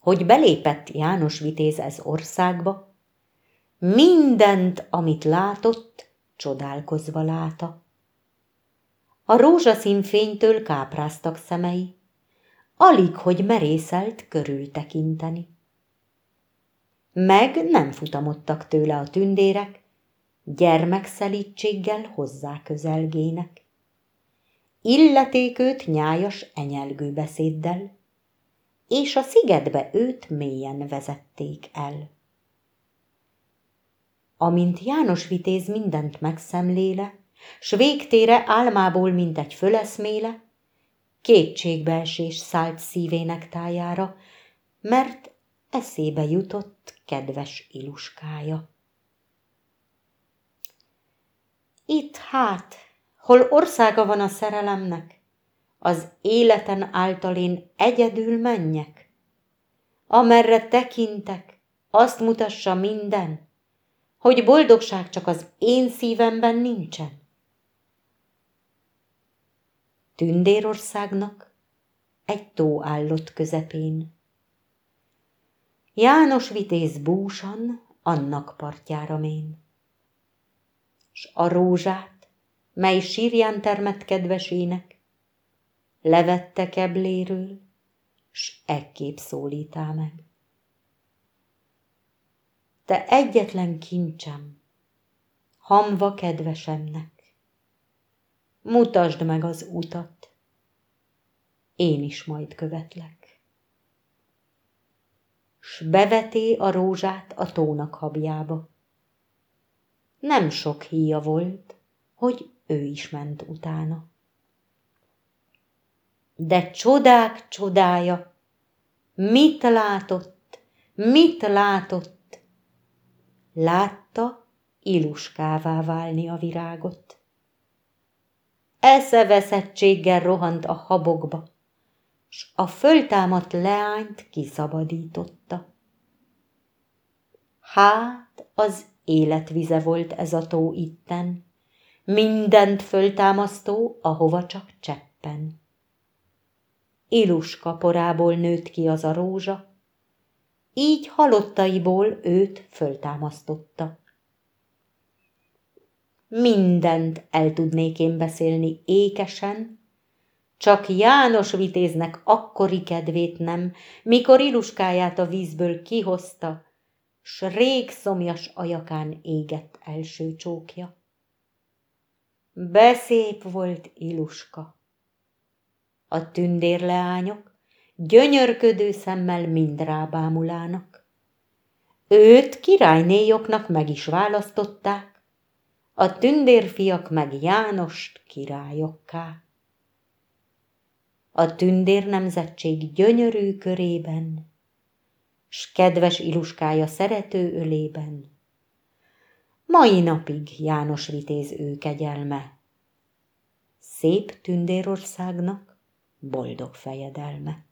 hogy belépett János Vitéz ez országba, mindent, amit látott, csodálkozva láta. A rózsaszín fénytől kápráztak szemei, alig, hogy merészelt körül tekinteni. Meg nem futamodtak tőle a tündérek, gyermekszelítséggel hozzá közelgének. Illeték nyájas enyelgő beszéddel, és a szigetbe őt mélyen vezették el. Amint János Vitéz mindent megszemléle, s végtére álmából, mint egy föleszméle, kétségbeesés szállt szívének tájára, mert eszébe jutott kedves iluskája. Itt hát, hol országa van a szerelemnek, az életen által én egyedül menjek, amerre tekintek, azt mutassa minden, hogy boldogság csak az én szívemben nincsen. Tündérországnak egy tó állott közepén. János vitéz búsan annak partjára mén. S a rózsát, mely sírján termett kedvesének, levette kebléről, s ekképp szólítá meg. Te egyetlen kincsem, hamva kedvesemnek, mutasd meg az utat, én is majd követlek. S beveté a rózsát a tónak habjába. Nem sok híja volt, hogy ő is ment utána de csodák csodája, mit látott, mit látott? Látta iluskává válni a virágot. Eszeveszettséggel rohant a habokba, s a föltámadt leányt kiszabadította. Hát az életvize volt ez a tó itten, mindent föltámasztó, ahova csak cseppen. Iluska porából nőtt ki az a rózsa, így halottaiból őt föltámasztotta. Mindent el tudnék én beszélni ékesen, csak János vitéznek akkori kedvét nem, mikor iluskáját a vízből kihozta, s rég szomjas ajakán égett első csókja. Beszép volt Iluska a tündérleányok gyönyörködő szemmel mind rábámulának. Őt királynéjoknak meg is választották, a tündérfiak meg Jánost királyokká. A tündér nemzetség gyönyörű körében, s kedves iluskája szerető ölében, mai napig János vitéz ő kegyelme. Szép tündérországnak boldog fejedelme.